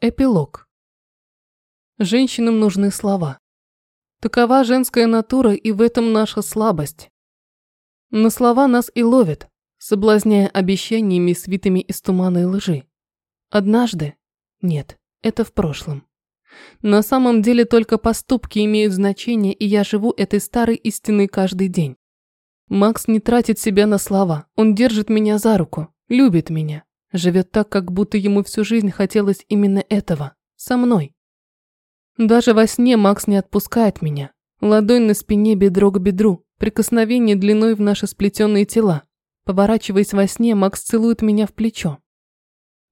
Эпилог. Женщинам нужны слова. Такова женская натура, и в этом наша слабость. На слова нас и ловят, соблазняя обещаниями, свитыми из тумана и лжи. Однажды? Нет, это в прошлом. На самом деле только поступки имеют значение, и я живу этой старой истиной каждый день. Макс не тратит себя на слова, он держит меня за руку, любит меня, Живет так, как будто ему всю жизнь хотелось именно этого. Со мной. Даже во сне Макс не отпускает меня. Ладонь на спине, бедро к бедру. Прикосновение длиной в наши сплетенные тела. Поворачиваясь во сне, Макс целует меня в плечо.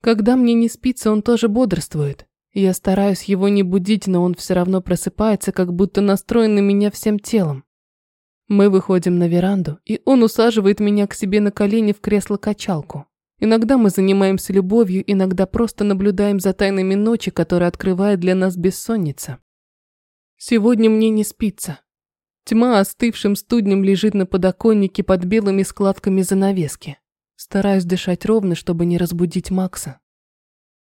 Когда мне не спится, он тоже бодрствует. Я стараюсь его не будить, но он все равно просыпается, как будто настроен на меня всем телом. Мы выходим на веранду, и он усаживает меня к себе на колени в кресло-качалку. Иногда мы занимаемся любовью, иногда просто наблюдаем за тайнами ночи, которые открывает для нас бессонница. Сегодня мне не спится. Тьма остывшим студнем лежит на подоконнике под белыми складками занавески. Стараюсь дышать ровно, чтобы не разбудить Макса.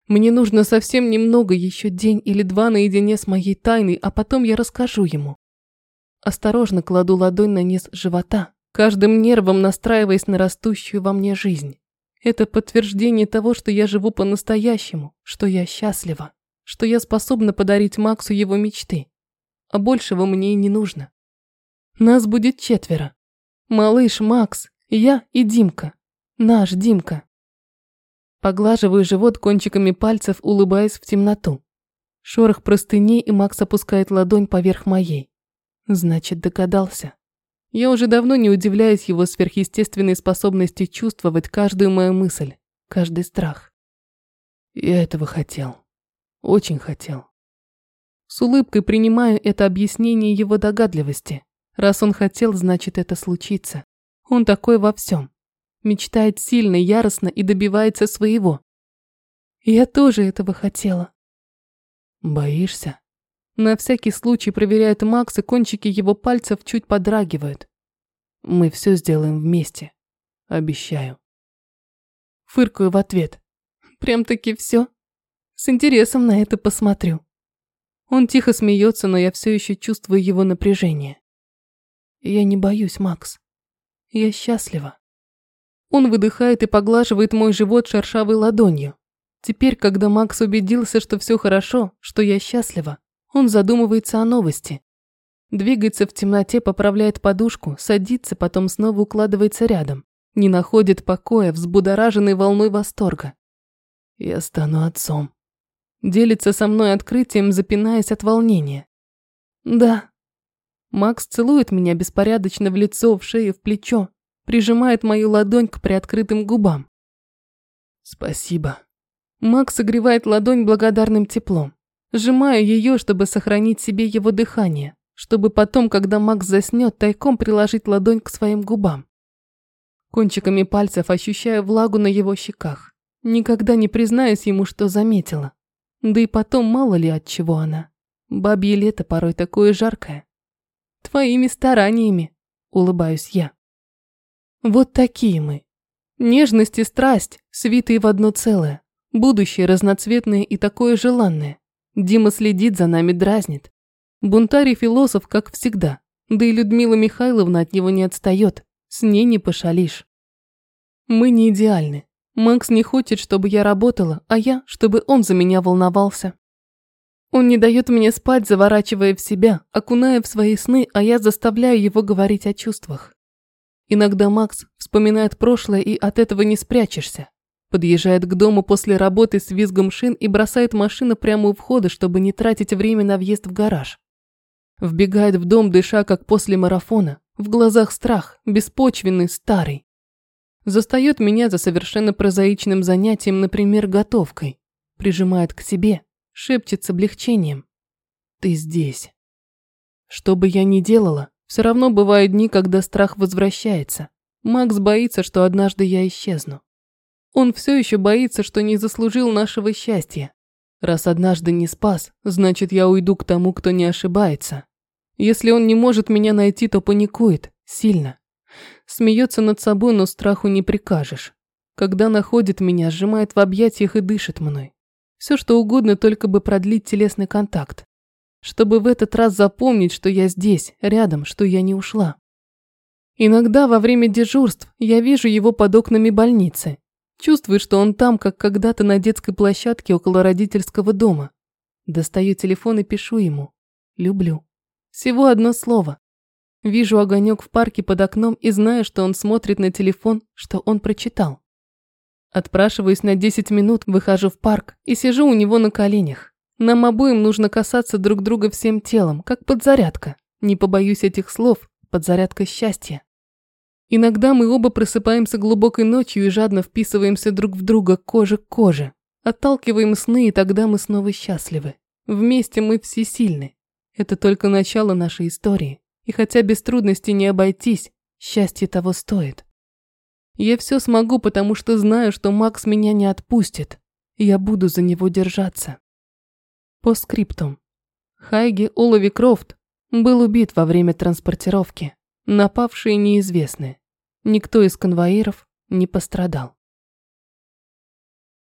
Мне нужно совсем немного, еще день или два наедине с моей тайной, а потом я расскажу ему. Осторожно кладу ладонь на низ живота, каждым нервом настраиваясь на растущую во мне жизнь. Это подтверждение того, что я живу по-настоящему, что я счастлива, что я способна подарить Максу его мечты. А большего мне и не нужно. Нас будет четверо. Малыш, Макс, я и Димка. Наш Димка. Поглаживаю живот кончиками пальцев, улыбаясь в темноту. Шорох простыней, и Макс опускает ладонь поверх моей. Значит, догадался. Я уже давно не удивляюсь его сверхъестественной способности чувствовать каждую мою мысль, каждый страх. Я этого хотел. Очень хотел. С улыбкой принимаю это объяснение его догадливости. Раз он хотел, значит это случится. Он такой во всем. Мечтает сильно, яростно и добивается своего. Я тоже этого хотела. Боишься? На всякий случай проверяет Макс, и кончики его пальцев чуть подрагивают. Мы все сделаем вместе. Обещаю. Фыркаю в ответ. Прям-таки все. С интересом на это посмотрю. Он тихо смеется, но я все еще чувствую его напряжение. Я не боюсь, Макс. Я счастлива. Он выдыхает и поглаживает мой живот шершавой ладонью. Теперь, когда Макс убедился, что все хорошо, что я счастлива, он задумывается о новости. Двигается в темноте, поправляет подушку, садится, потом снова укладывается рядом. Не находит покоя, взбудораженный волной восторга. Я стану отцом. Делится со мной открытием, запинаясь от волнения. Да. Макс целует меня беспорядочно в лицо, в шею, в плечо, прижимает мою ладонь к приоткрытым губам. Спасибо. Макс согревает ладонь благодарным теплом. Сжимаю ее, чтобы сохранить себе его дыхание, чтобы потом, когда Макс заснет, тайком приложить ладонь к своим губам. Кончиками пальцев ощущаю влагу на его щеках. Никогда не признаюсь ему, что заметила. Да и потом мало ли от чего она. Бабье лето порой такое жаркое. Твоими стараниями, улыбаюсь я. Вот такие мы. Нежность и страсть, свитые в одно целое. Будущее разноцветное и такое желанное. Дима следит за нами, дразнит. Бунтарь и философ, как всегда. Да и Людмила Михайловна от него не отстает. С ней не пошалишь. Мы не идеальны. Макс не хочет, чтобы я работала, а я, чтобы он за меня волновался. Он не дает мне спать, заворачивая в себя, окуная в свои сны, а я заставляю его говорить о чувствах. Иногда Макс вспоминает прошлое, и от этого не спрячешься. Подъезжает к дому после работы с визгом шин и бросает машину прямо у входа, чтобы не тратить время на въезд в гараж. Вбегает в дом, дыша, как после марафона. В глазах страх, беспочвенный, старый. Застает меня за совершенно прозаичным занятием, например, готовкой. Прижимает к себе, шепчет с облегчением. Ты здесь. Что бы я ни делала, все равно бывают дни, когда страх возвращается. Макс боится, что однажды я исчезну. Он все еще боится, что не заслужил нашего счастья. Раз однажды не спас, значит, я уйду к тому, кто не ошибается. Если он не может меня найти, то паникует. Сильно. Смеется над собой, но страху не прикажешь. Когда находит меня, сжимает в объятиях и дышит мной. Все что угодно, только бы продлить телесный контакт. Чтобы в этот раз запомнить, что я здесь, рядом, что я не ушла. Иногда во время дежурств я вижу его под окнами больницы. Чувствую, что он там, как когда-то на детской площадке около родительского дома. Достаю телефон и пишу ему. Люблю. Всего одно слово. Вижу огонек в парке под окном и знаю, что он смотрит на телефон, что он прочитал. Отпрашиваюсь на 10 минут, выхожу в парк и сижу у него на коленях. Нам обоим нужно касаться друг друга всем телом, как подзарядка. Не побоюсь этих слов, подзарядка счастья. Иногда мы оба просыпаемся глубокой ночью и жадно вписываемся друг в друга кожа к коже. Отталкиваем сны, и тогда мы снова счастливы. Вместе мы всесильны. Это только начало нашей истории. И хотя без трудностей не обойтись, счастье того стоит. Я все смогу, потому что знаю, что Макс меня не отпустит. Я буду за него держаться. По скриптум. Хайги Олови Крофт был убит во время транспортировки. Напавшие неизвестны. Никто из конвоиров не пострадал.